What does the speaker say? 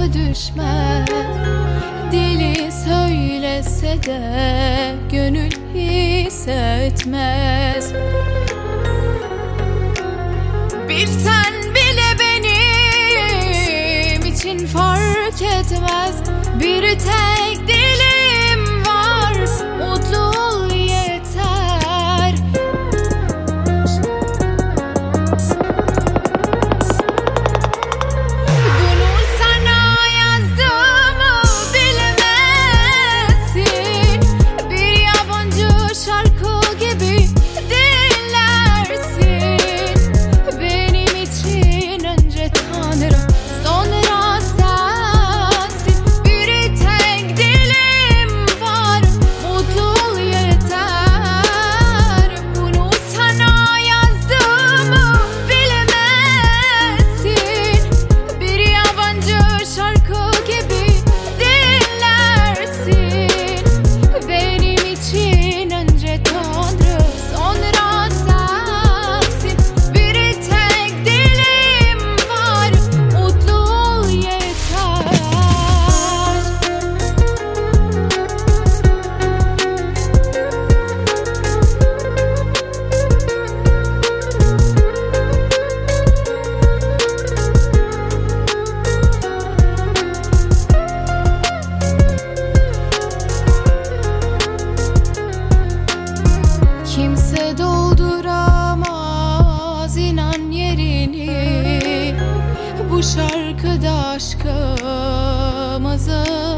lafa düşmez. Dili söylese de gönül hissetmez. Bilsen şarkıda aşkım azal